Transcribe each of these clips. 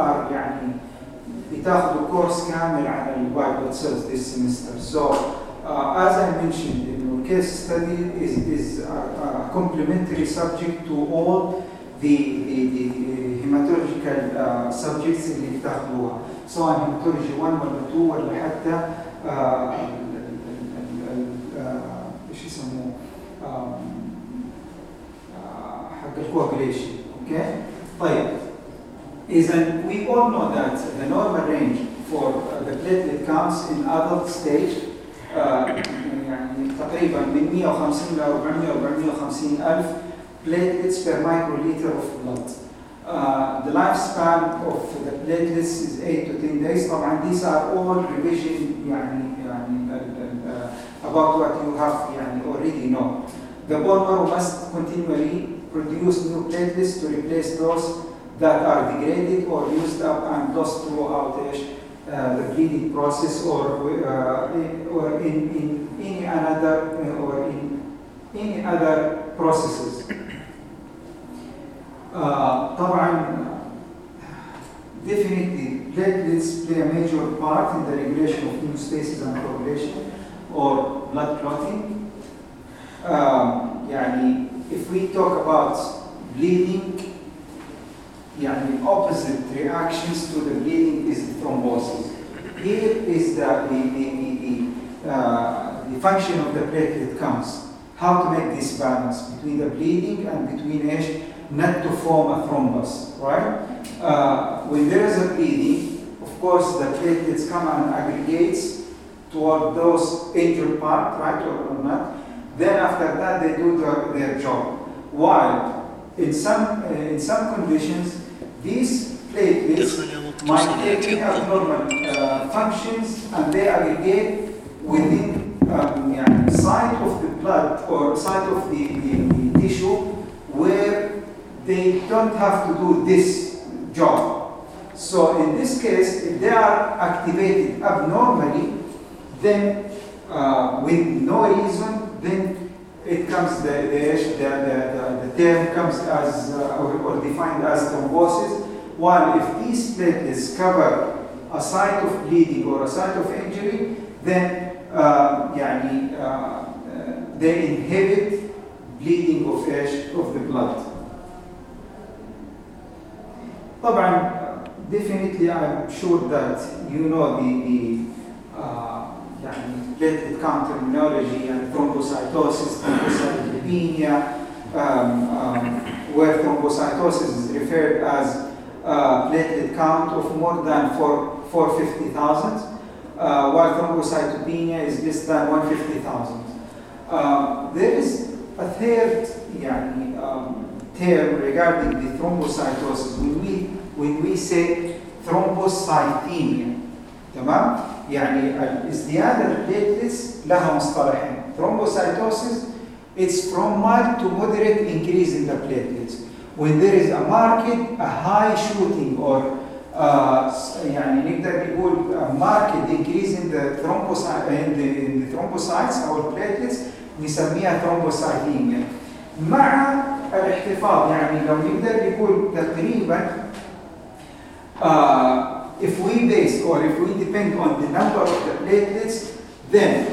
ار يعني بتاخذوا كورس كامل عن الوايت بلاد سيلز this semester so uh, as I mentioned انه case study is is a, a complementary subject to all the the, the hematological uh, subjects اللي بتاخذوها سواء hematology 1 ولا 2 ولا حتى uh, uh, إيش يسموه um, uh, حق الكواجوليشن أوكي طيب اذا we all know that the normal range for uh, the platelet counts in adult stage uh, يعني تقريبا من 150 ل 400 450 الف platelets per microliter of blood. Uh, the lifespan of the platelets is 8 to 10 days. طبعا these are all revision يعني يعني uh, about what you have يعني already know. The bone marrow must continually produce new platelets to replace those that are degraded or used up and lost throughout uh, the bleeding process or uh, in- or in, in any another uh, or in any other processes. Uh, طبعا definitely platelets play a major part in the regulation of hemostasis and coagulation or blood clotting. Um, يعني if we talk about bleeding يعني opposite reactions to the bleeding is the thrombosis. Here is the, the, the, the, the, uh, the function of the platelet counts. How to make this balance between the bleeding and between ايش not to form a thrombus, right? Uh, when there is a bleeding, of course the platelets come and aggregates toward those injured part, right or, or not. Then after that they do the, their job. While in some uh, in some conditions these platelets might take abnormal uh, functions and they aggregate within um, yeah, side of the blood or side of the, the, the tissue where they don't have to do this job. So in this case, if they are activated abnormally, then uh, with no reason, then it comes the the, the, the, the term comes as uh, or, or defined as thrombosis. While if these platelets cover a site of bleeding or a site of injury, then uh, يعني, uh, uh, they inhibit bleeding of ايش of the blood. طبعا definitely I'm sure that you know the, the uh, يعني platelet count terminology and thrombocytosis, thrombocytopenia, um, um, where thrombocytosis is referred as uh, platelet count of more than 4, 450,000, uh, while thrombocytopenia is less than 150,000. Uh, there is a third يعني, um, term regarding the thrombocytosis when we when we say thrombocythemia تمام يعني ازدياد البليتلتس لها مصطلحين thrombocytosis it's from mild to moderate increase in the platelets when there is a marked a high shooting or uh, يعني نقدر نقول a marked increase in the thrombocyte in the, in the thrombocytes أو platelets نسميها thrombocythemia مع الاحتفاظ يعني لو نقدر نقول تقريبا uh, if we base or if we depend on the number of the platelets then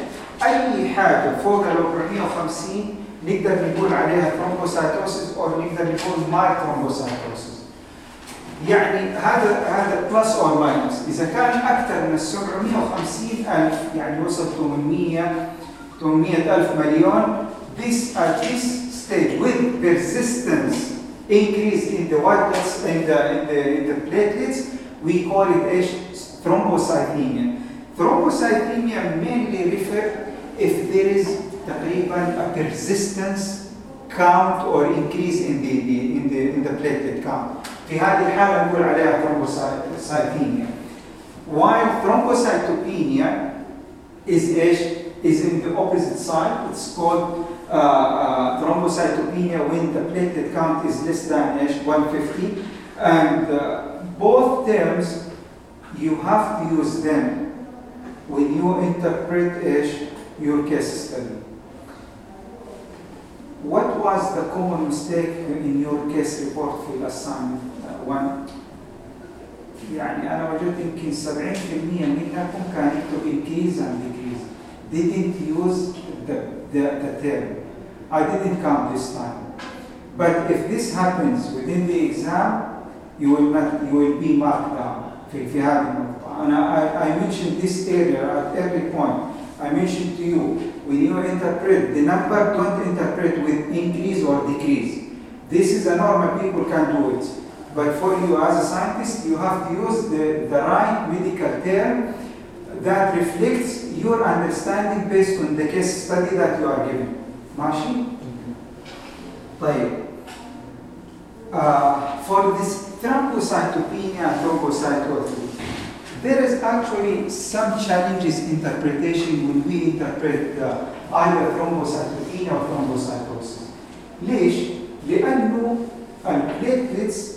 اي حاجه فوق ال 450 نقدر نقول عليها ثرومبوسايتوسيس او نقدر نقول ماي ثرومبوسايتوسيس يعني هذا هذا بلس اور ماينس اذا كان اكثر من 750 الف يعني وصل 800 800 الف مليون this at this stage with persistence increase in the white blood in the in the, in the platelets we call it ايش thrombocythemia thrombocythemia mainly refer if there is تقريبا a persistence count or increase in the, the in the in the platelet count في هذه الحالة نقول عليها thrombocythemia while thrombocytopenia is ايش is in the opposite side it's called uh, uh, thrombocytopenia when the platelet count is less than ايش 150 and uh, both terms you have to use them when you interpret ايش your case study What was the common mistake in your case report في الأساينمنت uh, one? يعني أنا وجدت يمكن 70% منكم كان يكتب increase and decrease. Didn't use the, the, the term. I didn't come this time. But if this happens within the exam, you will not, you will be marked down في في هذه النقطة. أنا I, I mentioned this earlier at every point. I mentioned to you, when you interpret the number, don't interpret with increase or decrease. This is a normal people can do it. But for you as a scientist, you have to use the, the right medical term that reflects your understanding based on the case study that you are given. ماشي؟ طيب. Uh, for this thrombocytopenia and thrombocytosis, there is actually some challenges interpretation when we interpret uh, either thrombocytopenia or thrombocytosis. ليش؟ لأنه البليتلتس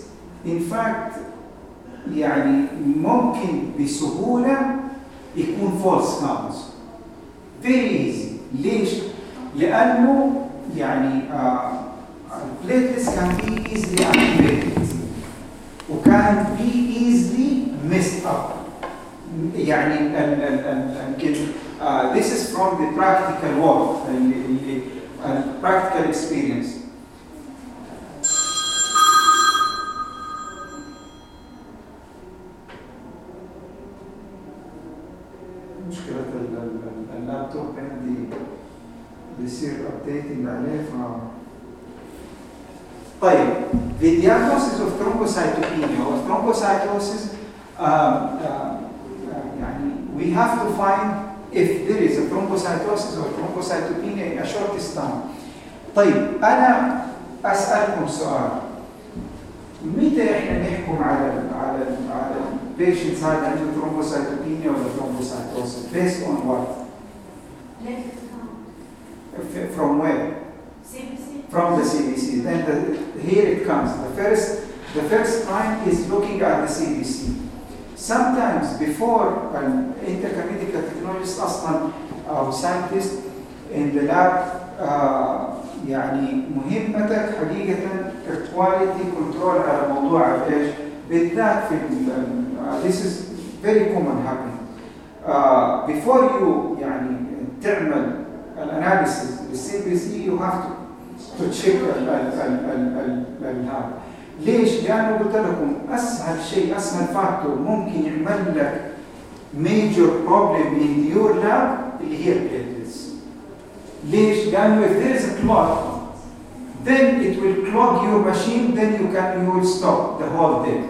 in fact يعني ممكن بسهولة يكون false counts. Very easy. ليش؟ لأنه يعني البليتلتس can be easily activated وكان be easily messed up. يعني ال ال ال يمكن uh, this is from the practical work ال ال ال practical experience مشكلة ال- ال- ال- اللابتوب عندي بيصير ابديتنج عليه ف طيب the diagnosis of thrombocytopenia or thrombocytosis um, uh, يعني we have to find if there is a thrombocytosis or thrombocytopenia in a shortest time. طيب أنا أسألكم سؤال متى احنا نحكم على ال على ال على البيشنتس هذا عنده thrombocytopenia ولا thrombocytosis based on what? F- From where? From the CBC. Then the, here it comes. The first, the first time is looking at the CBC. Sometimes before an intermediate technologist أصلا أو scientist in the lab uh, يعني مهمتك حقيقة quality control على موضوع إيش؟ بالذات في uh, this is very common happening. Uh, before you يعني تعمل ال analysis لل CBC you have to to check ال- ال- ال- ال- ال- ال- هذا. ليش؟ لأنه قلت لكم أسهل شيء أسهل factor ممكن يعمل لك major problem in your lab اللي هي platelets. ليش؟ لأنه if there is a clot then it will clog your machine then you can you will stop the whole day.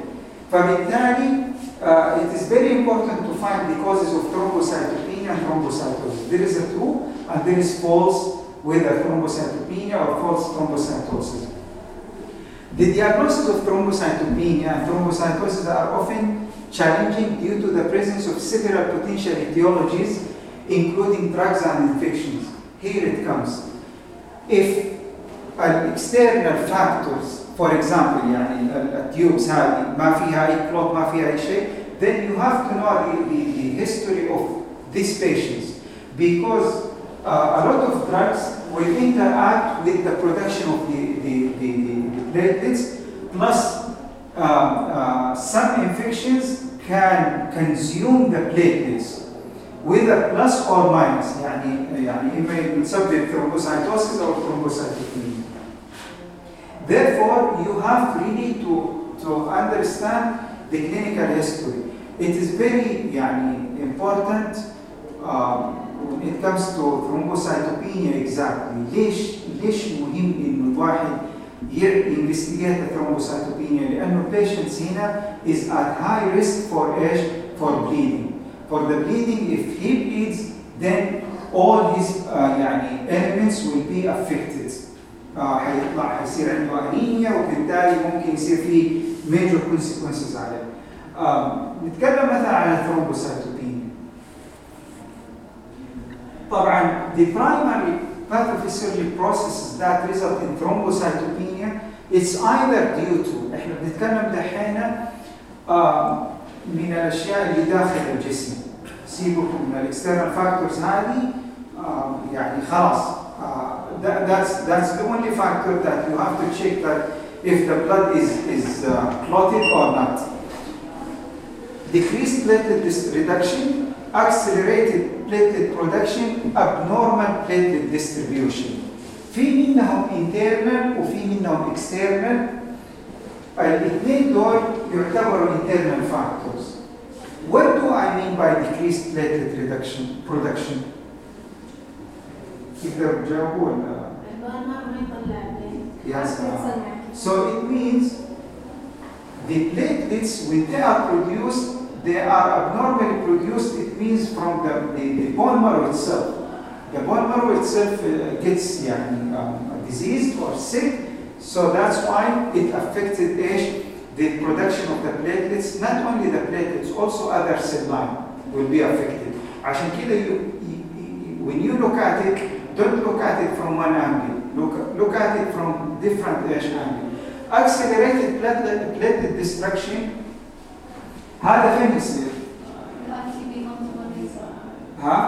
فبالتالي uh, it is very important to find the causes of thrombocytopenia and thrombocytosis. There is a true and there is false with a thrombocytopenia or false thrombocytosis. The diagnosis of thrombocytopenia and thrombocytosis are often challenging due to the presence of several potential etiologies, including drugs and infections. Here it comes. If an external factors, for example, يعني ال- التيوبس هذه ما فيها أي clot ما فيها أي شيء, then you have to know the, the, the history of these patients because uh, a lot of drugs will interact with the production of the, the, the, the, the platelets plus um, uh, some infections can consume the platelets whether plus or minus يعني يعني إما يسبب thrombocytosis or thrombocytopenia. Therefore, you have really to, to understand the clinical history. It is very يعني, important um, when it comes to thrombocytopenia exactly. ليش ليش مهم إنه الواحد the thrombocytopenia لأنه patients هنا is at high risk for إيش؟ for bleeding. For the bleeding, if he bleeds, then all his uh, يعني elements will be affected. uh, حيطلع حيصير عنده انيميا وبالتالي ممكن يصير في major consequences عليه. Um, نتكلم مثلا عن الثرومبوسايتوبينيا. طبعا the primary pathophysiological processes that result in thrombocytopenia it's either due to إحنا بنتكلم دحين uh, من الاشياء اللي داخل الجسم سيبكم من الاكسترنال فاكتورز هذه uh, يعني خلاص uh, that, that's that's the only factor that you have to check that if the blood is is uh, clotted or not decreased platelet reduction accelerated platelet production abnormal platelet distribution في منهم internal وفي منهم external الاثنين دول يعتبروا internal factors. What do I mean by decreased platelet reduction production? تقدروا تجاوبوا ولا؟ يا سلام. So it means the platelets when they are produced they are abnormally produced it means from the, the, the bone marrow itself. The bone marrow itself uh, gets يعني, um, diseased or sick so that's why it affected age, the production of the platelets, not only the platelets, also other cell line will be affected. عشان كده you, you, when you look at it, don't look at it from one angle. Look, look at it from different age angle. Accelerated platelet, platelet destruction هذا فين يصير؟ ها؟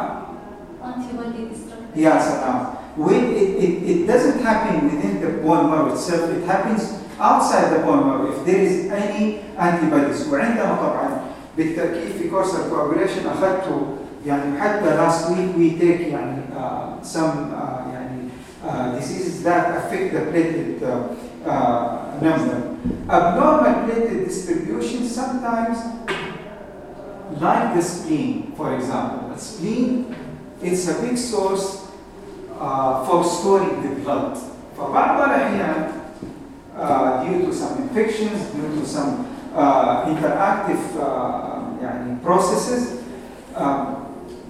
يا سلام. when it, it, it doesn't happen within the bone marrow itself, it happens outside the bone marrow if there is any antibodies وعندنا طبعا بالتأكيد في كورس الكوagulation أخذته يعني حتى last week we take يعني uh, some uh, يعني uh, diseases that affect the platelet uh, uh, number. Abnormal platelet distribution sometimes like the spleen, for example. The spleen, it's a big source uh, for storing the blood. فبعض الأحيان uh, due to some infections, due to some uh, interactive uh, يعني processes uh,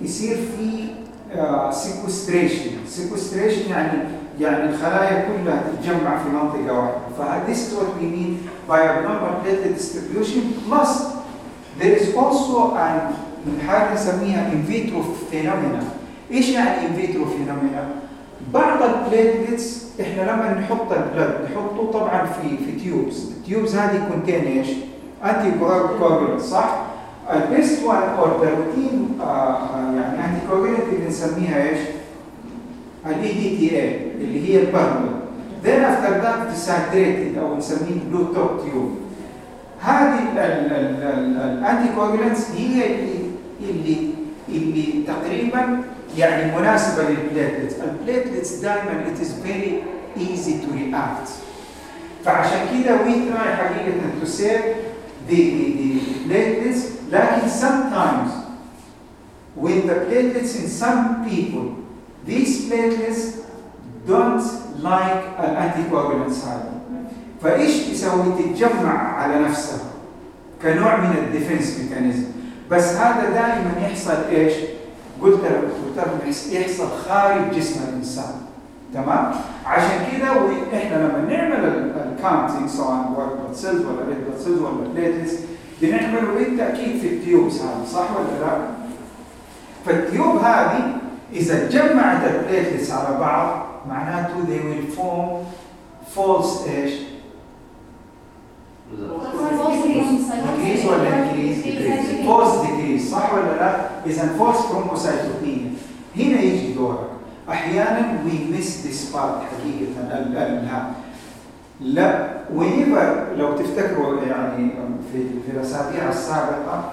يصير في uh, sequestration. Sequestration يعني يعني الخلايا كلها تتجمع في منطقة واحدة. ف this is what we mean by abnormal platelet distribution plus there is also an حاجة نسميها in vitro phenomena. إيش يعني in vitro phenomena؟ بعض ال platelets إحنا لما نحط ال blood نحطه طبعا في في tubes، ال tubes هذه contain إيش؟ anticoagulant صح؟ ال best one or the routine يعني anticoagulant اللي نسميها إيش؟ ال EDTA اللي هي ال purple. Then after that the citrated أو نسميه blue top tube. هذه ال anticoagulants هي اللي اللي اللي تقريبا يعني مناسبة لل platelets ال platelets دائما it is very easy to react فعشان كده we try حقيقة to save the, the, the platelets لكن sometimes when the platelets in some people these platelets don't like ال anticoagulants هذه فإيش تسوي تتجمع على نفسها كنوع من ال defense mechanism. بس هذا دائما يحصل إيش؟ قلت لك يحصل خارج جسم الإنسان. تمام؟ عشان كده إحنا لما نعمل ال counting سواء blood cells ولا red blood cells ولا platelets بنعمله بالتأكيد في ال tubes هذه صح ولا لا؟ فال tube هذه إذا جمعت ال platelets على بعض معناته they will form false إيش؟ decrease ولا increase؟ decrease false decrease صح ولا لا؟ إذا false thrombocytopenia هنا يجي دورك أحيانا we miss this part حقيقة الها لا whenever لو تفتكروا يعني في في الأسابيع السابقة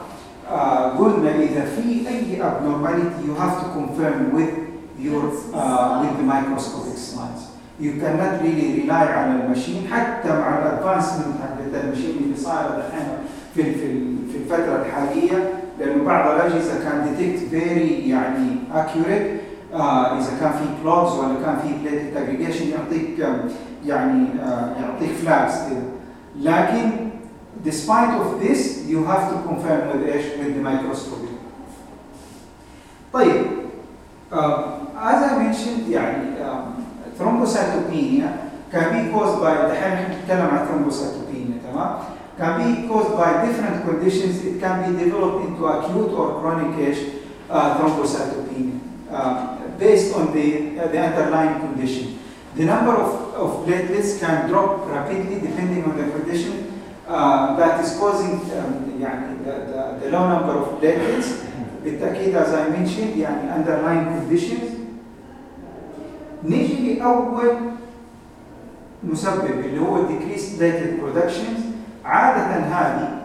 آه قلنا اذا في اي abnormality you have to confirm with your uh, with the microscopic slides. You cannot really rely على ال machine حتى مع ال advancement حقت ال machine اللي صايره الحين في في في الفترة الحالية لأنه بعض الأجهزة can detect very يعني accurate آه إذا كان في clumps ولا كان في platelet aggregation يعطيك يعني آه يعطيك فلاجز كده لكن despite of this you have to confirm with إيش with the microscopy طيب uh, as I mentioned يعني um, thrombocytopenia can be caused by دحين احنا بنتكلم عن thrombocytopenia تمام can be caused by different conditions it can be developed into acute or chronic uh, thrombocytopenia uh, based on the, uh, the underlying condition the number of, of platelets can drop rapidly depending on the condition uh, that is causing um, يعني the, the, the low number of platelets بالتاكيد as I mentioned يعني underlying conditions نيجي لاول مسبب اللي هو decreased platelet productions عاده هذه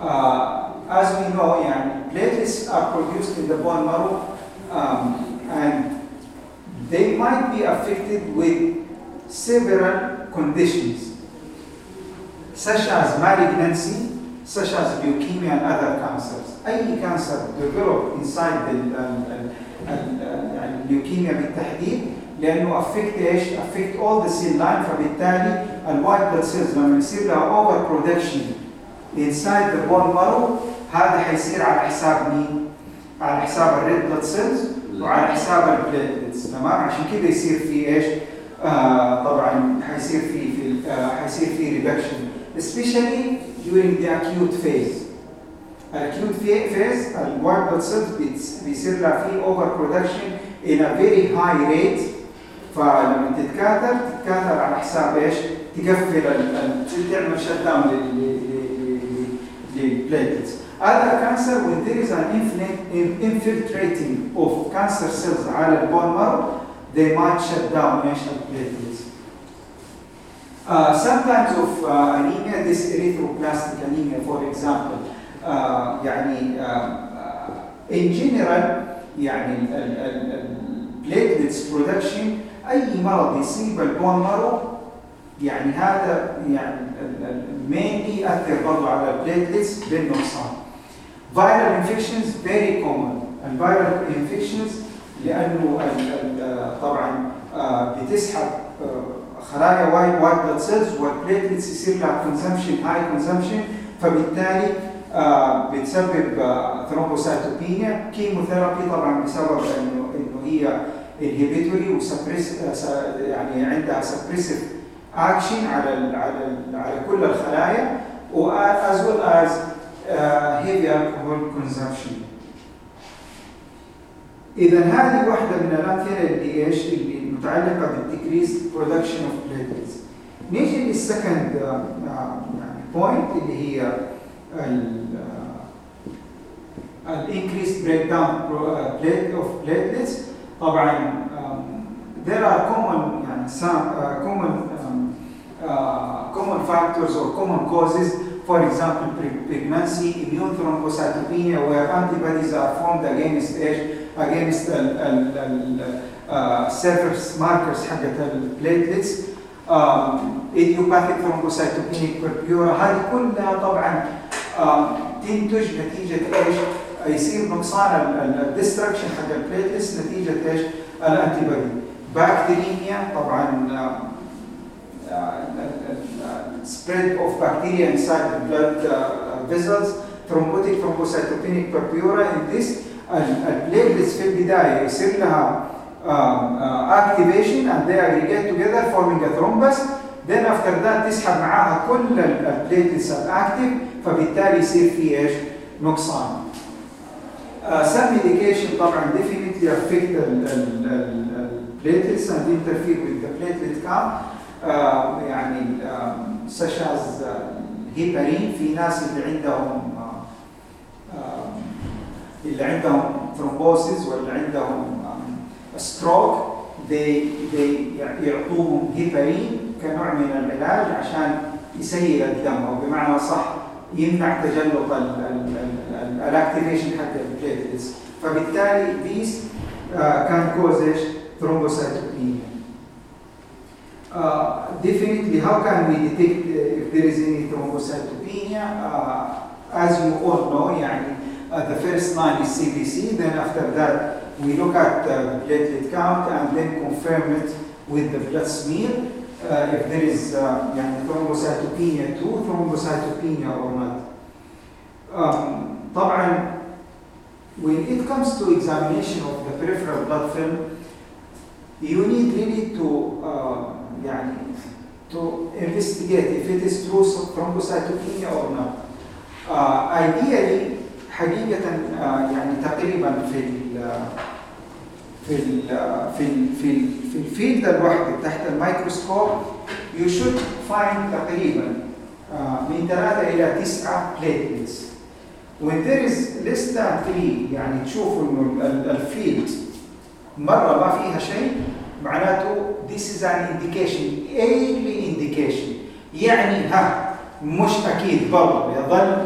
uh, as we know يعني platelets are produced in the bone marrow um, and they might be affected with several conditions such as malignancy, such as leukemia and other cancers. أي cancer develop inside the leukemia بالتحديد لأنه affect إيش؟ affect all the cell line فبالتالي الوايت blood cells لما يصير لها over production inside the bone marrow هذا حيصير على حساب مين؟ على حساب الريد blood cells وعلى حساب البليتلتس تمام عشان كده يصير في ايش؟ آه طبعا حيصير في في آه حيصير في ريدكشن especially during the acute phase. Acute phase الوايت blood cells بيصير لها في over production in a very high rate فلما تتكاثر تتكاثر على حساب إيش؟ تقفل تعمل shut down لل platelets هذا cancer when there is an infiltrating of cancer cells على ال bone marrow they might shut down إيش؟ ال platelets Uh, sometimes of uh, anemia, this aplastic anemia, for example, uh, يعني, uh, uh, in يعني ال ال أي مرض يصيب ال bone marrow يعني هذا يعني mainly يأثر برضه على ال platelets بالنقصان. Viral infections very common. ال viral infections لأنه طبعا بتسحب خلايا white white blood cells وال platelets يصير لها consumption high consumption فبالتالي آه بتسبب آه thrombocytopenia chemotherapy طبعا بسبب انه إنه هي inhibitory و suppress آه يعني عندها suppressive action على ال على ال على كل الخلايا as well as uh, heavy alcohol consumption. إذا هذه واحدة من الامثله اللي إيش اللي متعلقة بال decrease production of platelets نيجي لل second يعني point اللي هي الانكريس بريك داون اوف بليتلز طبعا there are common يعني some uh, common um, uh, common factors or common causes for example pregnancy immune thrombocytopenia where antibodies are formed against against ال, ال, ال, uh, surface markers حقت البليتلتس idiopathic thrombocytopenic purpura هذه كلها طبعا تنتج نتيجه إيش؟ يصير نقصان ال destruction حق ال platelets نتيجه إيش؟ ال antibody bacteremia طبعا spread of bacteria inside the blood uh, vessels thrombotic thrombocytopenic purpura in this ال platelets في البدايه يصير لها um, uh, activation and they aggregate together forming a thrombus then after that تسحب معاها كل ال platelets ال active فبالتالي يصير في إيش؟ نقصان. Some medication طبعا affect ال platelets and interfere with the platelet count. Uh, يعني um, such as heparin في ناس اللي عندهم uh, um, اللي عندهم thrombosis ولا عندهم ستروك they يعطوهم هيبارين كنوع من العلاج عشان يسيل الدم أو بمعنى صح يمنع تجلط الاكتيفيشن حق البليتلتس فبالتالي these uh, can cause ايش؟ thrombocytopenia. Uh, definitely, how can we detect uh, if there is any thrombocytopenia? Uh, as you all know, يعني, uh, the first line is CBC, then after that we look at the platelet count and then confirm it with the blood smear. Uh, if there is uh, يعني thrombocytopenia 2, thrombocytopenia or not. Um, طبعا when it comes to examination of the peripheral blood film, you need really to uh, يعني to investigate if it is true thrombocytopenia or not. Uh, ideally حقيقة uh, يعني تقريبا في ال في ال في ال في ال في ال field الواحد تحت ال microscope you should find تقريبا uh, من ثلاثة إلى تسعة platelets. When there is less than three يعني تشوفوا ال- ال field مرة ما فيها شيء معناته this is an indication early indication يعني ها مش أكيد برضه يظل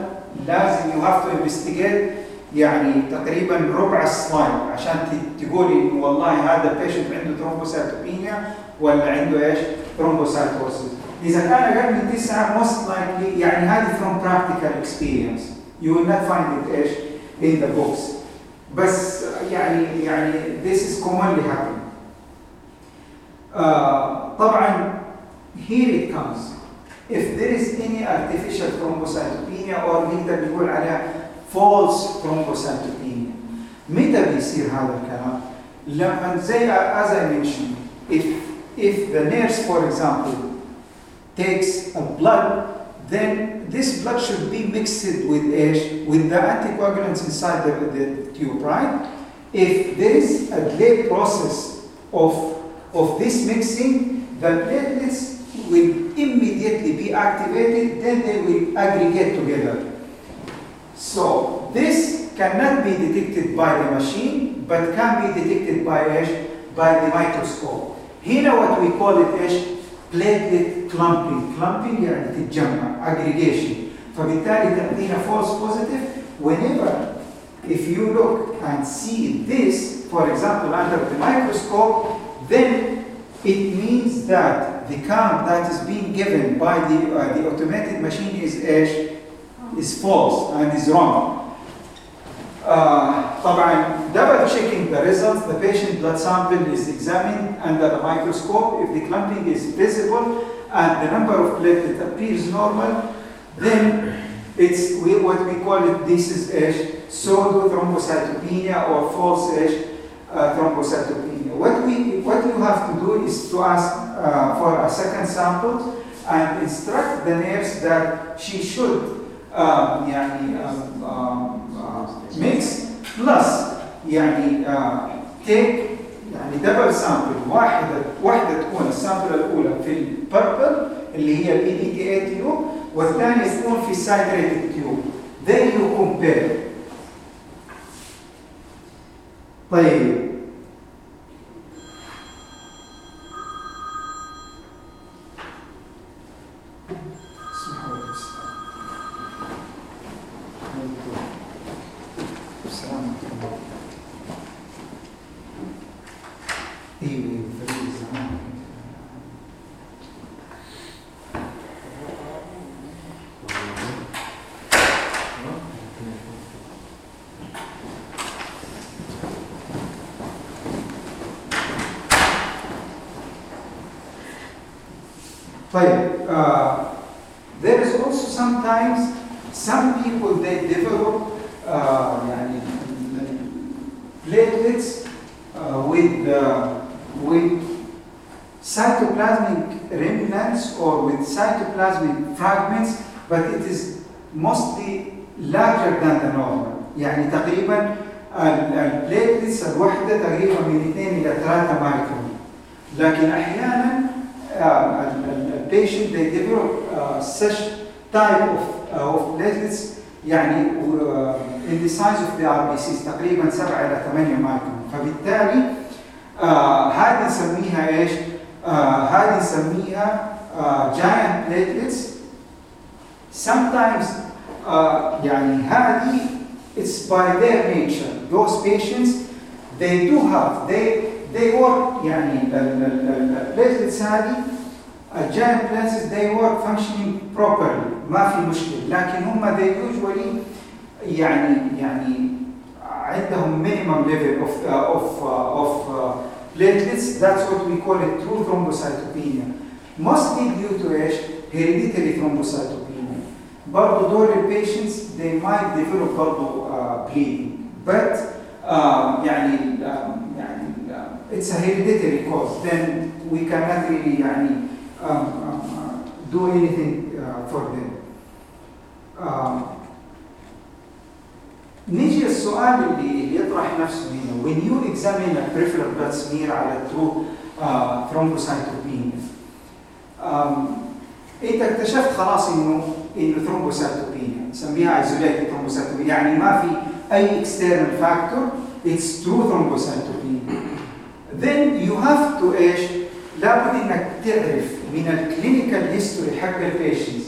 لازم you have to investigate يعني تقريبا ربع ال slide عشان تقولي إنه والله هذا patient عنده thrombocytopenia ولا عنده إيش؟ thrombocytosis. إذا كان أقل من تسعة most likely يعني هذه from practical experience. You will not find it ايش؟ in the books. بس يعني يعني this is commonly happen. آه طبعا here it comes. If there is any artificial thrombocytopenia or نقدر نقول عليها false thrombocytopenia. متى بيصير هذا الكلام؟ لما زي as I mentioned if if the nurse for example takes a blood then this blood should be mixed with ash, with the anticoagulants inside the, the tube, right? If there is a delayed process of, of this mixing, the platelets will immediately be activated, then they will aggregate together. So this cannot be detected by the machine, but can be detected by ash, by the microscope. Here what we call it ash platelet clumping. Clumping يعني تتجمع aggregation. فبالتالي تعطينا false positive whenever if you look and see this, for example, under the microscope, then it means that the count that is being given by the, uh, the automated machine is ايش؟ is false and is wrong. Uh, طبعا double checking the results, the patient blood sample is examined under the microscope. If the clumping is visible and the number of platelets appears normal, then it's we, what we call it. This is a pseudo thrombocytopenia or false uh, thrombocytopenia. What we what you have to do is to ask uh, for a second sample and instruct the nurse that she should um, يعني um, um, mix plus يعني uh, take يعني دبل سامبل واحدة واحدة تكون السامبل الأولى في البربل اللي هي ال EDTA tube والثانية تكون في ال citrated tube then you compare. طيب اسمحوا لي بس. السلام عليكم. أيوه أيوه فريق الزمان. طيب uh, there is also sometimes some people they develop uh, يعني platelets uh, with uh, with cytoplasmic remnants or with cytoplasmic fragments but it is mostly larger than the normal يعني تقريبا البليتلتس الوحده تقريبا من 2 إلى 3 مايكرون لكن أحيانا البيشنت they develop uh, such type of, uh, of platelets يعني uh, in the size of the RBCs تقريبا 7 إلى 8 مايكرون فبالتالي uh, هذه نسميها إيش؟ uh, هذه نسميها uh, giant platelets sometimes uh, يعني هذه it's by their nature those patients they do have they they work يعني البليتلتس هذه الجاينت platelets they work functioning properly ما في مشكله لكن هم they usually يعني يعني عندهم minimum level of uh, of uh, of uh, platelets that's what we call it true thrombocytopenia mostly due to ايش hereditary thrombocytopenia برضه دول البيشنتس they might develop برضه uh, bleeding but uh, يعني uh, يعني uh, it's a hereditary cause then we cannot really يعني um, um, uh, do anything uh, for them um, نيجي السؤال اللي يطرح نفسه هنا when you examine a peripheral blood smear على true uh, thrombocytopenia um, انت اكتشفت خلاص انه انه ثرومبوسايتوبينيا نسميها isolated thrombocytopenia يعني ما في اي external factor it's true thrombocytopenia then you have to ايش لابد انك تعرف من الكلينيكال هيستوري حق البيشنتس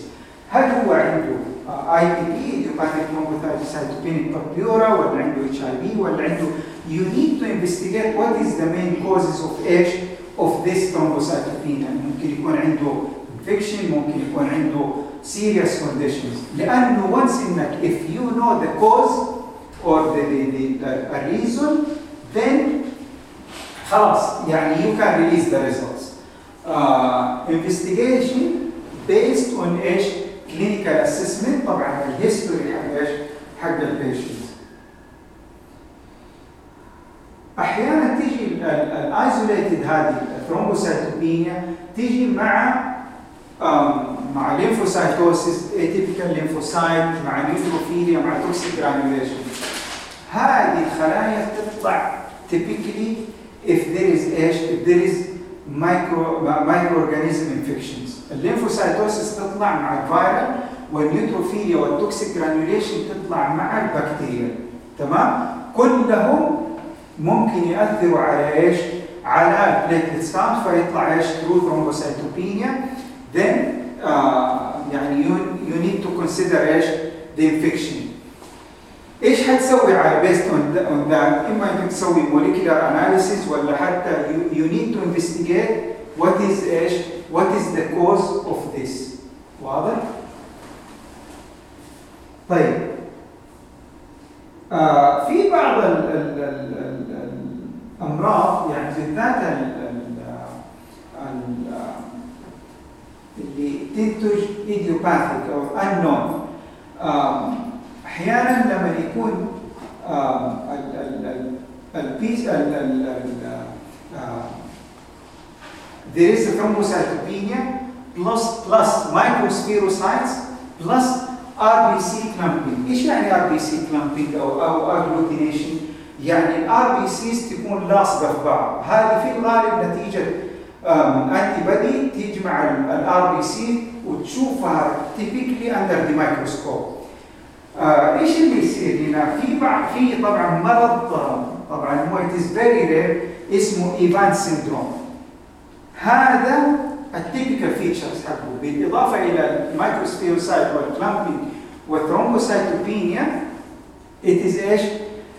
هل هو عنده اي بي بي ايديوباثيك thrombocytopenic purpura ولا عنده اتش اي بي ولا عنده you need to investigate what is the main causes of ايش of this thrombocytopenia ممكن يكون عنده infection ممكن يكون عنده serious conditions لانه once انك if you know the cause or the, the, the, a reason then خلاص يعني you can release the results uh, investigation based on إيش clinical assessment طبعا ال history حق إيش حق ال patient أحيانا تيجي ال isolated هذه ال thrombocytopenia تيجي مع مع lymphocytosis atypical lymphocyte مع neutrophilia مع toxic granulation هذه الخلايا تطلع typically if there is إيش if there is micro microorganism infections. ال lymphocytosis تطلع مع ال viral وال neutrophilia وال toxic granulation تطلع مع البكتيريا تمام؟ كلهم ممكن ياثروا على إيش؟ على ال platelet count فيطلع إيش؟ true thrombocytopenia then آه، يعني you you need to consider إيش؟ the infection إيش حتسوي على based on on that إما إنك تسوي molecular analysis ولا حتى you need to investigate what is إيش؟ what is the cause of this واضح؟ طيب. آه في بعض الـ الـ الـ الـ الأمراض يعني بالذات تنتج idiopathic أو unknown أحيانا لما يكون البيس there is a thrombocytopenia plus plus microspherocytes plus RBC clumping إيش يعني RBC clumping أو أو agglutination يعني سيز تكون لاصقه في بعض هذه في الغالب نتيجه antibody تيجي مع ال RBC وتشوفها typically under the microscope إيش اللي يصير هنا؟ في في طبعا مرض طبعا هو it is very rare اسمه Evan syndrome هذا ال typical features حقه. بالإضافة إلى ال microspherocyte وال clumping وال thrombocytopenia it is إيش؟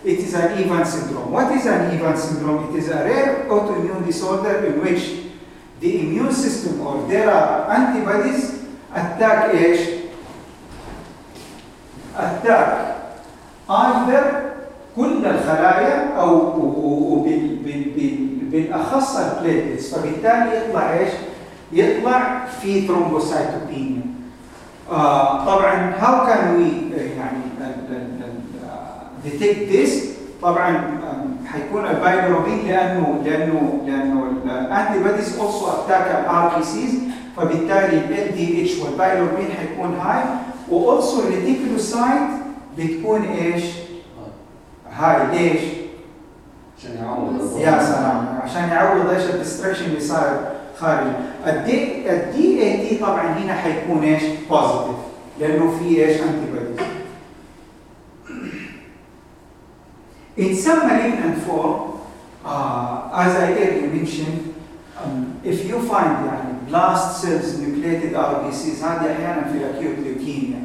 it is an Evan syndrome. What is an Evan syndrome? It is a rare autoimmune disorder in which the immune system or there are antibodies attack إيش؟ attack either كل الخلايا أو بالأخص ال platelets فبالتالي يطلع إيش؟ يطلع في thrombocytopenia. آه طبعا how can we يعني detect this طبعا حيكون البايلوروبين لأنه لأنه لأنه ال antibodies also attack ال RBCs فبالتالي LDH وال bilirubin حيكون high و also ال reticulocyte بتكون إيش؟ high ليش؟ عشان يعوض يا سلام عشان يعوض إيش ال destruction اللي صار خارج ال D ال DAT طبعا هنا حيكون إيش؟ positive لأنه في إيش؟ antibodies In some malignant form, uh, as I earlier mentioned, um, if you find يعني blast cells nucleated RBCs هذه احيانا في acute leukemia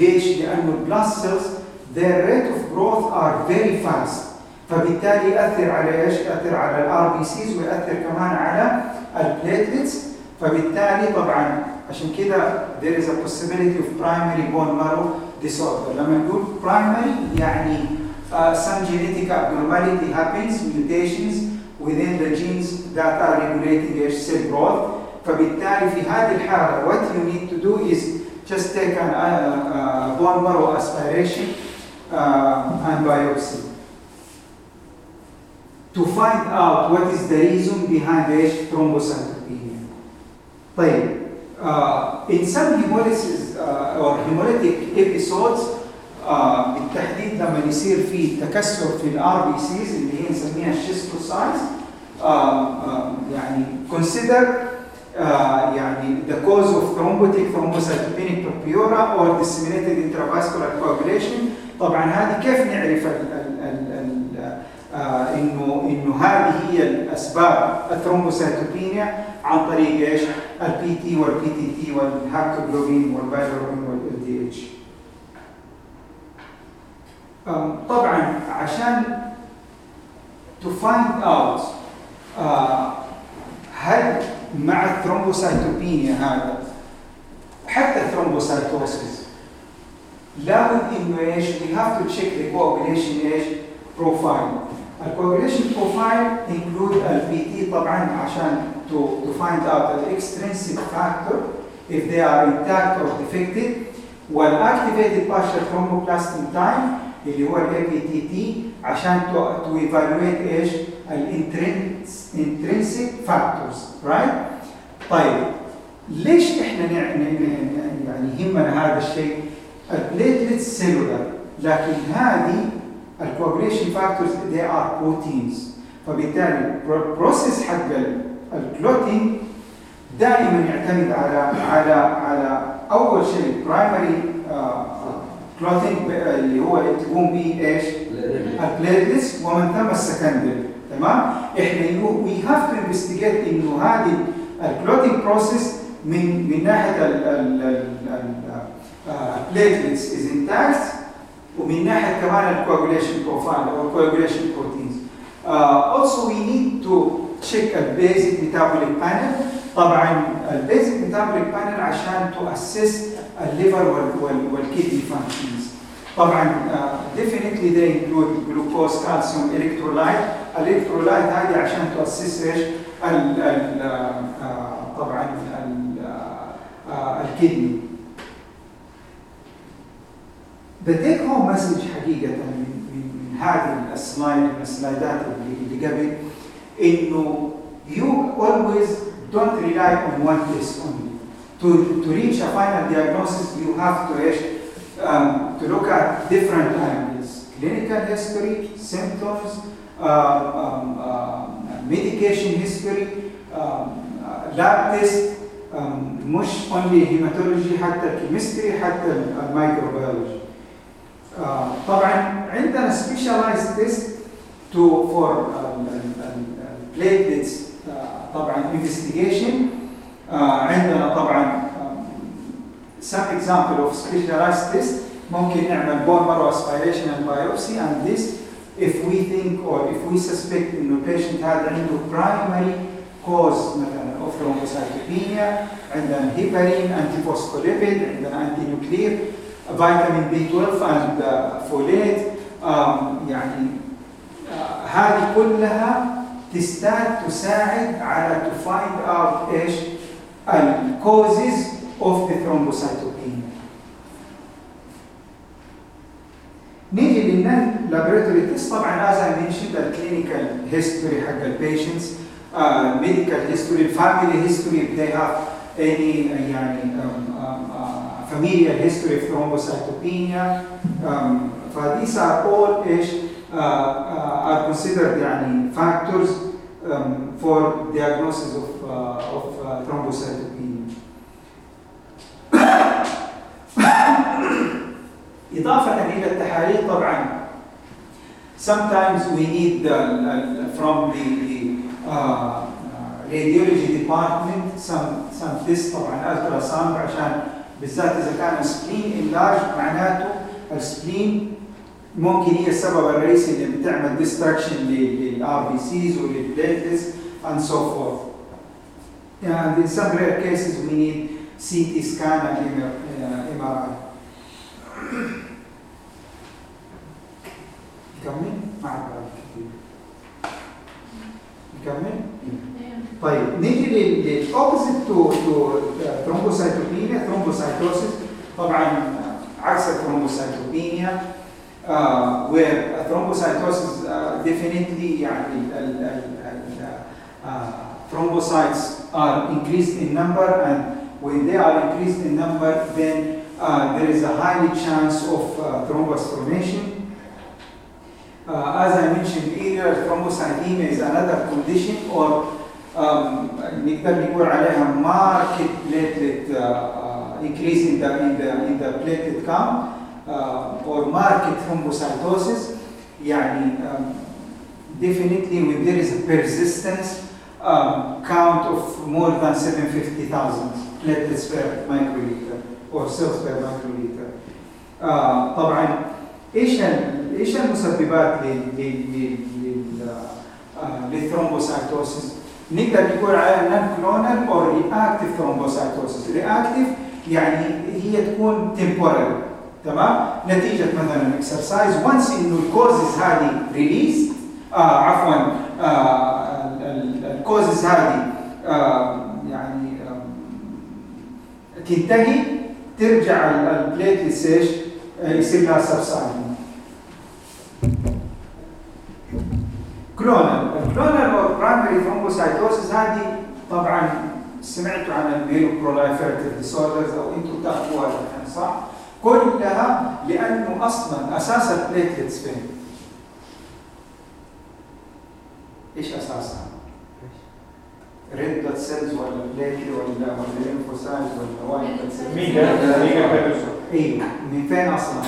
ليش؟ لانه البلاست cells their rate of growth are very fast فبالتالي ياثر على ايش؟ ياثر على الار بي سيز وياثر كمان على البليتلتس فبالتالي طبعا عشان كده there is a possibility of primary bone marrow disorder لما نقول primary يعني uh, some genetic abnormality happens mutations within the genes that are regulating each cell growth فبالتالي في هذه الحالة what you need to do is just take an uh, uh, bone marrow aspiration uh, and biopsy to find out what is the reason behind the thrombocytopenia. طيب uh, in some hemolysis uh, or hemolytic episodes بالتحديد لما يصير في تكسر في ال RBCs اللي هي نسميها ال schistocytes يعني consider يعني the cause of thrombotic thrombocytopenic purpura or disseminated intravascular coagulation طبعا هذه كيف نعرف آه إنه إنه هذه هي الأسباب ال thrombocytopenia عن طريق إيش؟ ال PT وال PTT وال haptoglobin وال bilirubin وال LDH. طبعا عشان to find out آه هل مع ال thrombocytopenia هذا حتى ال thrombocytosis لابد انه إيش؟ we have to check the coagulation إيش؟ profile. ال coagulation profile include ال PT طبعا عشان to, to find out the extrinsic factor if they are intact or defective وال activated partial thromboplastin time اللي هو ال aPTT عشان to evaluate إيش؟ ال intrinsic factors right؟ طيب ليش إحنا يعني يهمنا هذا الشيء؟ ال platelet cellular لكن هذه ال coagulation factors they are proteins فبالتالي ال process حق ال clotting دائما يعتمد على على على أول شيء primary clotting اللي هو اللي تقوم به إيش؟ ال platelets ومن ثم ال secondary تمام؟ إحنا we have to investigate إنه هذه ال clotting process من من ناحية ال platelets is intact ومن ناحية كمان ال coagulation profile أو ال coagulation proteins. also we need to check ال basic metabolic panel طبعا ال basic metabolic panel عشان to assess ال liver وال kidney functions. طبعا definitely they include glucose, calcium, electrolyte. ال electrolyte هذه عشان to assess إيش؟ ال uh, طبعا ال الكدني. The take home message حقيقة من من من هذه السلايد من السلايدات اللي قبل إنه you always don't rely on one test only. To, to reach a final diagnosis you have to um, to look at different angles. Clinical history, symptoms, um, um, uh, medication history, um, uh, lab test, um, مش only hematology حتى الكيمستري حتى الميكروبيولوجي. آه طبعا عندنا specialized test to for platelets uh, طبعا investigation uh, عندنا طبعا um, some example of specialized test ممكن نعمل bone marrow aspiration and biopsy and this if we think or if we suspect انه patient هذا عنده primary cause مثلا of thrombocytopenia عندنا heparin antiphospholipid عندنا antinuclear vitamin B12 and folate يعني uh, هذه كلها تستاهل تساعد على to find out إيش الكوزز of the thrombocytopenia. نيجي للنن لابوراتوري تيست طبعا as I mentioned الكلينيكال هيستوري حق البيشنتس ميديكال هيستوري الفاميلي هيستوري if they have any يعني um, um, uh, familial history of thrombocytopenia. Um, these are all ish, uh, uh, are considered يعني factors um, for diagnosis of, uh, of uh, thrombocytopenia. إضافة إلى التحاليل طبعا sometimes we need the, uh, from the, the uh, radiology department some some tests طبعا ultrasound عشان بالذات إذا كان ال spleen enlarged معناته ال spleen ممكن هي السبب الرئيسي اللي بتعمل destruction لل RBCs ولل platelets and so forth. And in some rare cases we need CT scan and MRI. نكمل؟ ما عاد كثير. نكمل؟ طيب نيجي للاوبوزيت تو تو ثرومبوسايتوبينيا ثرومبوسايتوسيس طبعا عكس الثرومبوسايتوبينيا uh, where thrombocytosis uh, definitely يعني ال, ال, ال, uh, thrombocytes are increased in number and when they are increased in number then uh, there is a high chance of uh, thrombus formation uh, as I mentioned earlier, thrombocythemia is another condition or um, نقدر نقول عليها market platelet uh, uh, increase in the, in the, in the platelet count uh, or market thrombocytosis يعني um, definitely when there is a persistence um, count of more than 750,000 platelets per microliter or cells per microliter uh, طبعا ايش ايش المسببات للثرومبوسايتوسيس؟ نقدر نقول عليها نون كلونال او رياكتيف ثرومبوسايتوسيس، رياكتيف يعني هي تكون تمبورال تمام؟ نتيجة مثلا اكسرسايز وانس انه الكوزز هذه ريليز آه عفوا آه ال causes هذه آه يعني آه تنتهي ترجع ال platelets إيش؟ يصير لها subside clonal ال clonal أو primary thrombocytosis هذه طبعا سمعتوا عن ال myeloproliferative disorders أو أنتم تاخذوها الحين صح؟ كلها لأنه أصلا أساس ال platelets فين؟ إيش اساسها؟ red blood cells ولا platelet ولا ولا lymphocyte ولا white؟ mega mega أيوه من فين أصلا؟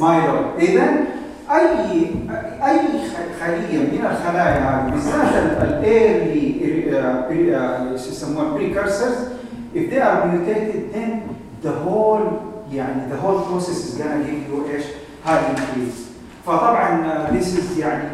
myeloid اذا اي اي خليه من الخلايا هذه بالذات ال early يسموها precursors if they are mutated then the whole يعني the whole process is gonna give you إيش؟ high increase فطبعا this is يعني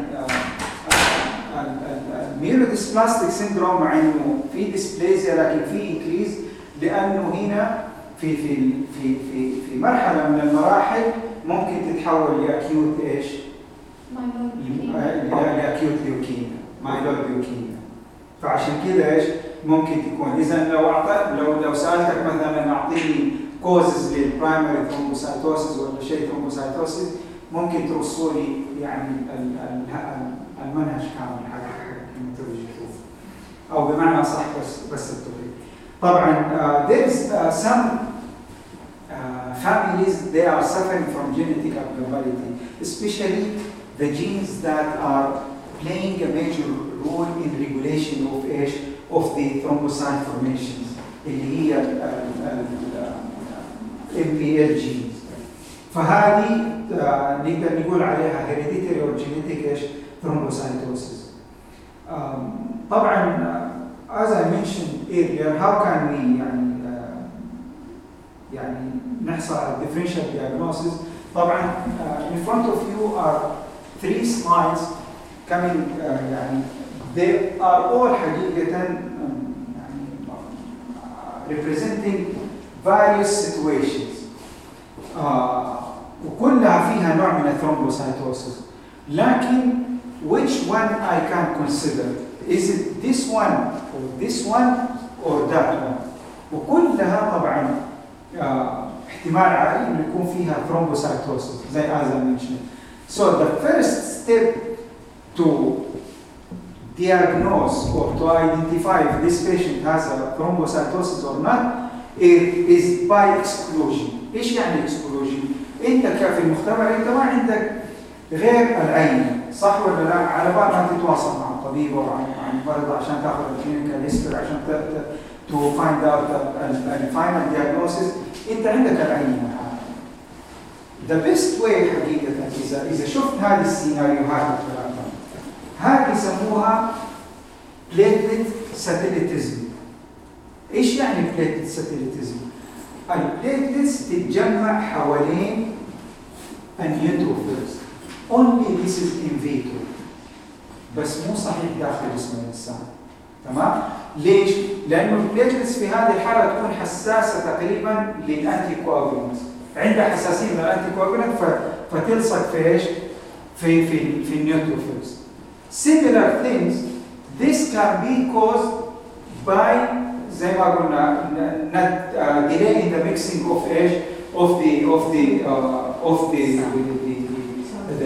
ال myelodysplastic syndrome مع انه في dysplasia لكن في increase لأنه هنا في في في في في مرحلة من المراحل ممكن تتحول ل acute إيش؟ ل acute leukemia myeloid leukemia فعشان كذا إيش؟ ممكن تكون اذا لو اعطيت لو لو سألتك مثلا أعطيني causes لل primary thrombocytosis ولا شيء thrombocytosis ممكن توصوا لي يعني المنهج كامل حق ال hematology أو بمعنى صح بس بس الطبيب طبعا uh, there is uh, some uh, families they are suffering from genetic abnormality especially the genes that are playing a major role in regulation of إيش of the thrombocyte formations اللي هي ال MPL genes فهذه نقدر نقول عليها hereditary or genetic thrombocytosis um, طبعا as I mentioned earlier how can we يعني يعني نحصل على differential diagnosis طبعا uh, in front of you are three slides coming uh, يعني they are all حقيقة um, يعني uh, representing various situations uh, وكلها فيها نوع من الثرومبوسايتوسيس لكن which one I can consider is it this one or this one or that one وكلها طبعا uh, احتمال عالي انه يكون فيها thrombocytosis زي as I mentioned so the first step to diagnose or to identify if this patient has a thrombocytosis or not is by exclusion ايش يعني exclusion انت كفي المختبر انت ما عندك غير العين صح ولا لا؟ على بال ما تتواصل مع الطبيب أو مع المريض عشان تاخذ ال clinical history عشان to find out ال final diagnosis أنت عندك العينه the best way حقيقة اذا اذا شفت هذه السيناريوهات هذه يسموها platelet satellitism إيش يعني platelet satellitism؟ ال platelets تتجمع حوالين ال neutrophils. Only this is in vitro بس مو صحيح داخل جسم الإنسان تمام ليش؟ لأنه ال platelets في هذه الحالة تكون حساسة تقريبا لل anticoagulant عندها حساسية من ال anticoagulant فتلصق في إيش؟ في في في ال neutrophils similar things this can be caused by زي ما قلنا not uh, delay in the mixing of إيش؟ of the of the uh, of the,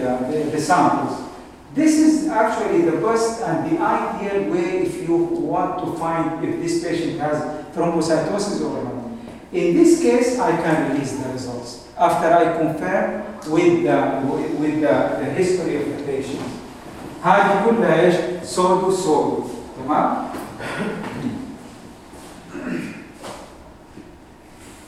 the, the, the, the, the samples. This is actually the best and the ideal way if you want to find if this patient has thrombocytosis or not. In this case, I can release the results after I confirm with the, with the, the history of the patient. هذه كلها ايش؟ سودو سودو تمام؟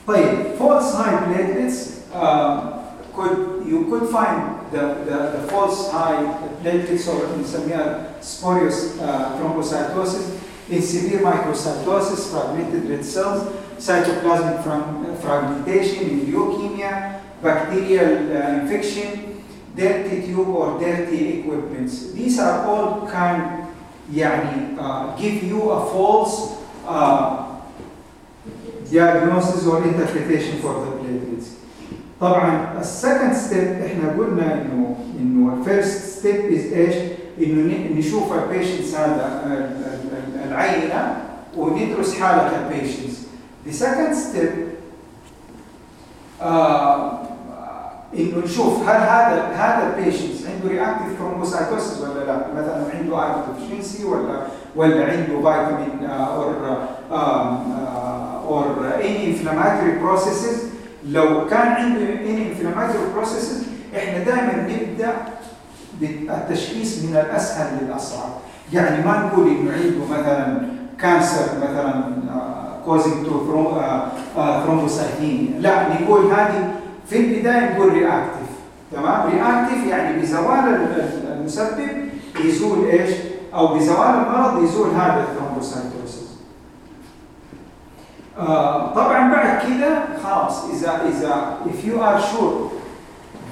طيب false high platelets um, could you could find the, the, the false high platelets or بنسميها spurious uh, thrombocytosis in severe microcytosis, fragmented red cells, cytoplasmic from, fragmentation in leukemia, bacterial uh, infection, dirty tube or dirty equipments. These are all can يعني uh, give you a false uh, diagnosis or interpretation for the platelets. طبعا ال second step إحنا قلنا انه إنه ال first step is إيش؟ إنه نشوف ال patients هذا العينه وندرس حالة ال patients. The second step آه إنه نشوف هل هذا هذا ال patient عنده reactive thrombocytosis ولا لا مثلا عنده iron deficiency ولا ولا عنده فيتامين or or any inflammatory processes لو كان عنده any inflammatory processes إحنا دائما نبدأ بالتشخيص من الأسهل للأصعب. يعني ما نقول إنه عنده مثلا cancer مثلا causing to thrombocytosis لا نقول هذه في البداية نقول reactive تمام؟ reactive يعني بزوال المسبب يزول إيش؟ أو بزوال المرض يزول هذا الثرومبوسايتوسيس آه طبعا بعد كده خلاص اذا اذا if you are sure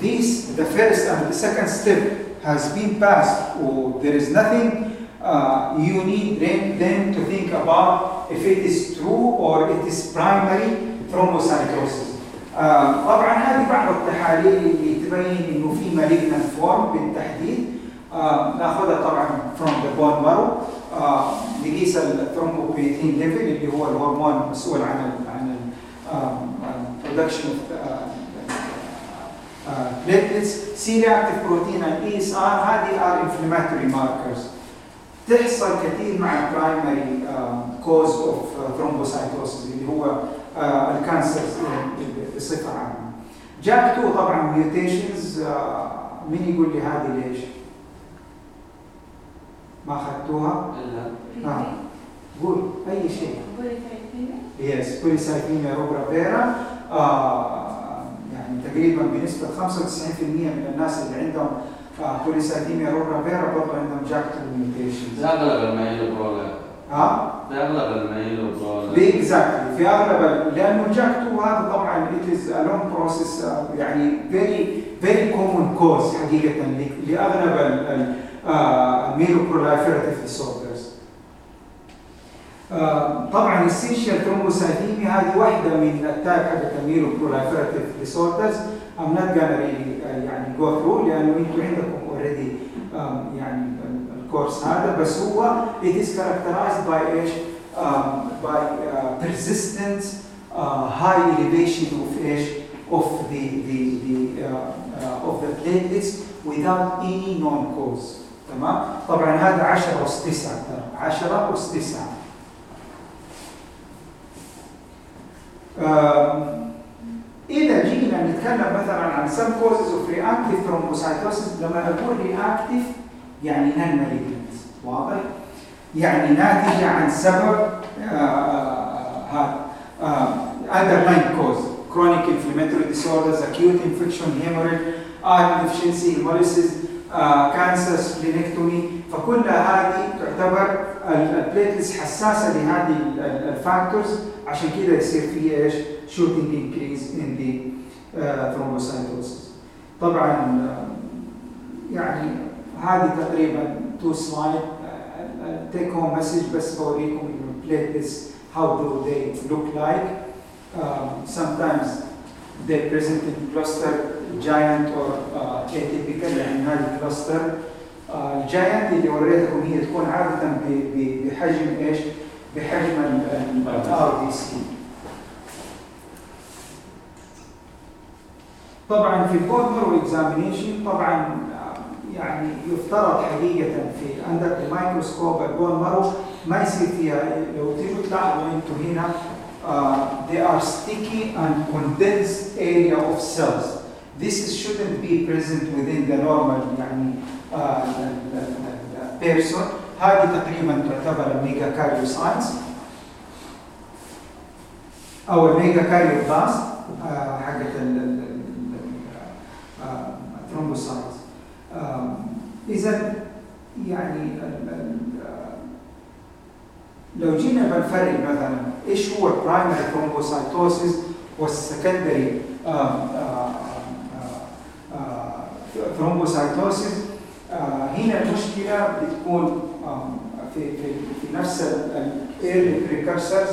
this the first and the second step has been passed or there is nothing uh, you need then, then to think about if it is true or it is primary thrombocytosis آه طبعا هذه بعض التحاليل اللي تبين انه في مالجنت فورم بالتحديد آه ناخذها طبعا from the bone marrow آه نقيس ال thrombopoietin level اللي هو الهرمون المسؤول عن ال عن ال production platelets C-reactive protein and ESR هذه are inflammatory markers تحصل كثير مع primary cause of thrombocytosis اللي هو ال cancer بصفة عامة. JAK 2 طبعا mutations مين يقول لي هذه ليش؟ ما أخذتوها؟ لا نعم. قول أي شيء؟ yes polycythemia rubra vera آه يعني تقريبا بنسبة 95% من الناس اللي عندهم آه polycythemia rubra vera برضه عندهم JAK 2 mutations ده أغلب ال myeloprolif ها؟ ده أغلب ال myeloprolif exactly في أغلب لأنه 2 هذا طبعا it is a long process uh, يعني very very common cause حقيقة لاغلب الميلوبروليفيراتيف disorders. آه طبعا السيشيال ثرومبوسايتيميا هذه واحده من التاج حقت الميلوبروليفيراتيف disorders I'm not gonna really uh, يعني go through لانه انتم عندكم already um, يعني الكورس هذا بس هو it is characterized by ايش؟ um, by uh, persistent uh, high elevation of ايش؟ of the the the uh, uh, of the platelets without any known cause تمام؟ طبعا هذا 10 أس 9 ترى 10 أس 9 إذا جينا نتكلم مثلا عن some causes of reactive thrombocytosis لما أقول reactive يعني non malignant واضح؟ يعني ناتجة عن سبب هذا underlying cause chronic inflammatory disorders, acute infection, hemorrhage, iron deficiency, hemolysis, cancer splenectomy فكل هذه تعتبر ال platelets حساسة لهذه ال factors عشان كده يصير في إيش؟ increase in the uh, thrombocytosis. طبعا آه، يعني هذه تقريبا two slide take home message بس بوريكم إنه platelets how do they look like um, sometimes they present in cluster giant or uh, atypical يعني هذه cluster ال giant اللي وريتكم هي تكون عادة بحجم إيش؟ بحجم ال RBC. طبعا في ال bone marrow examination طبعا آه، يعني يفترض حقيقة في under ال microscope ال bone marrow ما يصير فيها لو تيجوا تلاحظوا أنتم هنا uh, they are sticky and condensed area of cells. This is, shouldn't be present within the normal يعني ال- person. هذه تقريبا تعتبر ال megakaryocytes أو ال megakaryoblast uh, حقت ال thrombocytes. إذا يعني ال- ال- لو جينا بنفرق مثلا إيش هو ال primary thrombocytosis وال secondary thrombocytosis هنا المشكلة بتكون في في نفس ال early precursors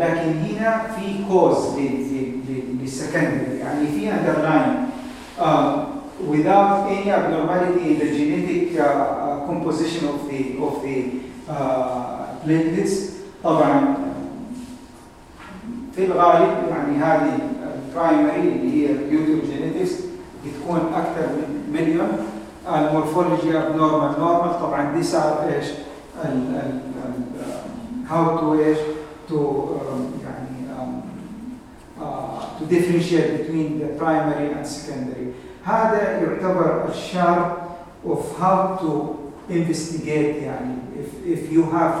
لكن هنا في cause لل secondary يعني في underlying. um, without any abnormality in the genetic composition of the of the platelets طبعا في الغالب يعني هذه ال primary اللي هي ال cytogenetics بتكون أكثر من مليون المورفولوجي نورمال نورمال طبعا دي صار إيش هاو تو إيش تو يعني um, uh, to differentiate between the primary and secondary هذا يعتبر الشرط of how to investigate يعني if, if you have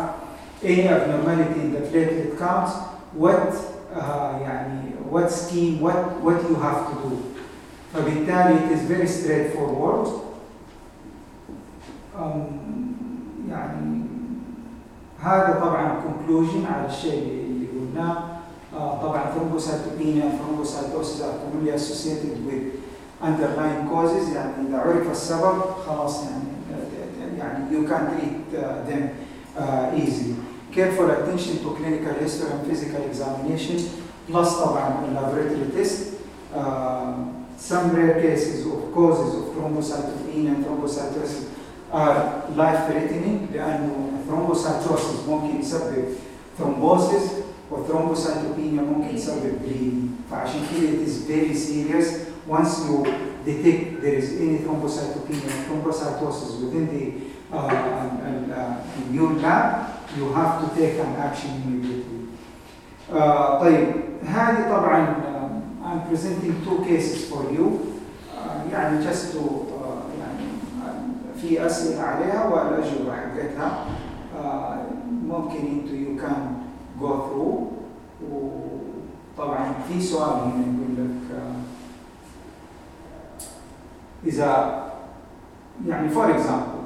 any abnormality in the platelet counts what uh, يعني what scheme what what you have to do فبالتالي it is very straightforward um, يعني هذا طبعا conclusion على الشيء اللي قلناه آه، طبعا thrombocytopenia thrombocytosis are commonly associated with underlying causes يعني إذا عرف السبب خلاص يعني يعني you can treat uh, them uh, easily. Careful attention to clinical history and physical examination plus طبعا laboratory test. Uh, some rare cases of causes of thrombocytopenia and thrombocytosis are life threatening لأنه thrombocytosis ممكن يسبب thrombosis وثرومبوسايتوبينيا ممكن يسبب bleeding فعشان كده it is very serious once you detect there is any thrombocytopenia or thrombocytosis within the uh, uh, uh, immune lab you have to take an action immediately. Uh, طيب هذه طبعا um, I'm presenting two cases for you. Uh, يعني just to uh, يعني uh, في أسئلة عليها والأجوبة حقتها. ممكن أنتوا you can go through. وطبعا في سؤال هنا يقول لك إذا يعني for example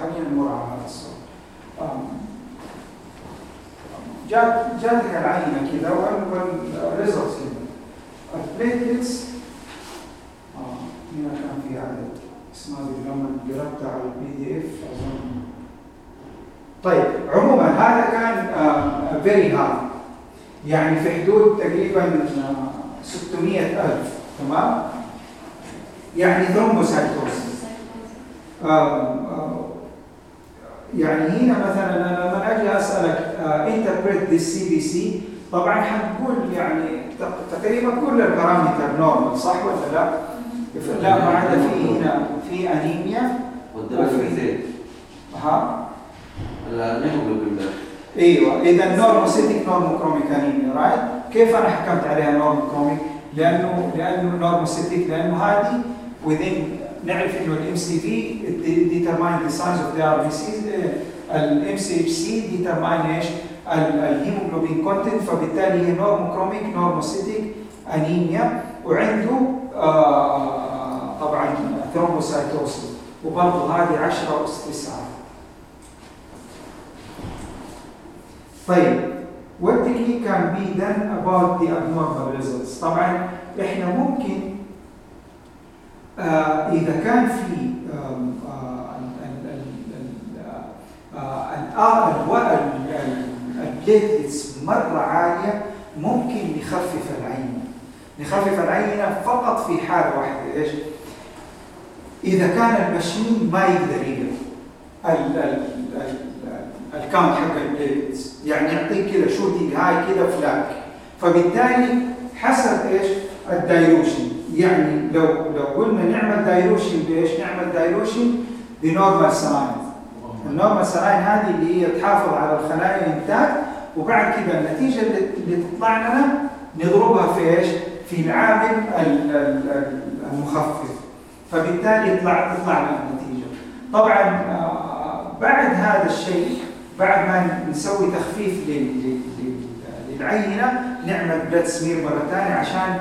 خلينا نمر على هذا السؤال. Um, جات جاتك العينة كذا وال results ال platelets هنا كان في عدد اسمها لما قربت على ال PDF اظن طيب عموما هذا كان very high يعني في حدود تقريبا آه، 600000 تمام؟ يعني thrombocytosis يعني هنا مثلا أنا لما أجي أسألك interpret the CBC طبعا حنقول يعني تق- تقريبا كل ال parameter normal صح ولا لا؟ لا ما عدا في هنا في انيميا والدرجة الثانية ها الهيموجلوبين أيوه. إذا normocytic normochromic anemia right كيف أنا حكمت عليها normochromic لأنه لأنه normocytic لأنه هذه within نعرف إنه ال MCV determine the size of the RBCs ال MCHC determine إيش؟ ال hemoglobin content فبالتالي هي normochromic normocytic anemia وعنده آه طبعا thrombocytosis وبرضه هذه 10 اس 9 طيب what technique can be done about the abnormal results طبعا إحنا ممكن آه اذا كان في آه، ال- البليتلتس مرة عالية ممكن نخفف العينة نخفف العينة فقط في حالة واحدة إيش؟ إذا كان المشين ما يقدر ال- ال count حق ال platelets يعني يعطيك كذا شوتي high كذا flag فبالتالي حسب إيش؟ ال dilution يعني لو لو قلنا نعمل dilution بإيش؟ نعمل dilution ب normal saline ال normal saline هذه اللي هي تحافظ على الخلايا الانتاج وبعد كذا النتيجة اللي تطلع لنا نضربها في إيش؟ في العامل ال- ال- ال- المخفف فبالتالي يطلع تطلع لنا النتيجة. طبعا آه، بعد هذا الشيء بعد ما نسوي تخفيف لل- لل- لل- للعينة نعمل blood smear مرة ثانية عشان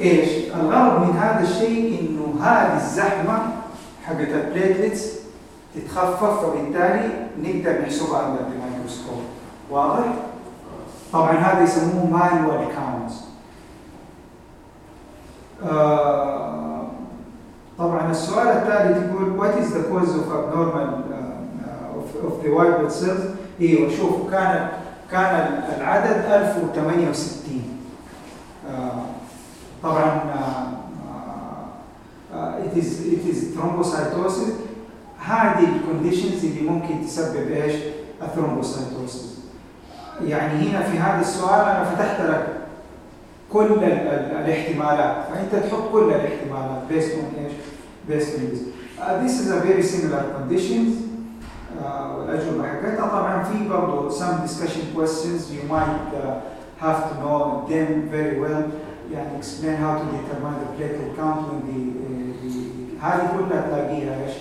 إيش؟ الغرض من هذا الشيء إنه هذه الزحمة حقت ال platelets تتخفف وبالتالي نقدر نحسبها عند الميكروسكوب. واضح؟ طبعا هذا يسموه manual count طبعا السؤال الثالث يقول what is the cause of abnormal uh, of, the white blood cells أيوه شوف كان كان العدد 1068 آه، طبعا آه، آه، it is it is thrombocytosis. هذه ال conditions اللي ممكن تسبب إيش؟ ال thrombocytosis. يعني هنا في هذا السؤال أنا فتحت لك كل الـ الـ الـ الاحتمالات، فأنت تحط كل الاحتمالات based on إيش؟ based on uh, This is a very similar conditions. Uh, والأجوبة حقتها طبعا في برضه some discussion questions you might uh, have to know them very well يعني explain how to determine the platelet count when uh, the هذه كلها تلاقيها إيش؟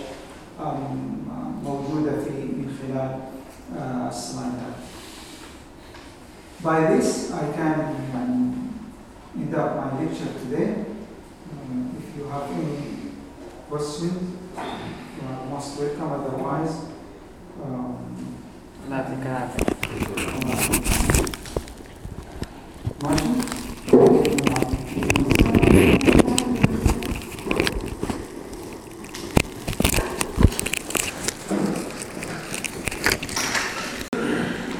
موجودة في من خلال By this I can um, end up my lecture today. Um, if you have any questions, you are most welcome. Otherwise, um, nothing can happen. Martin?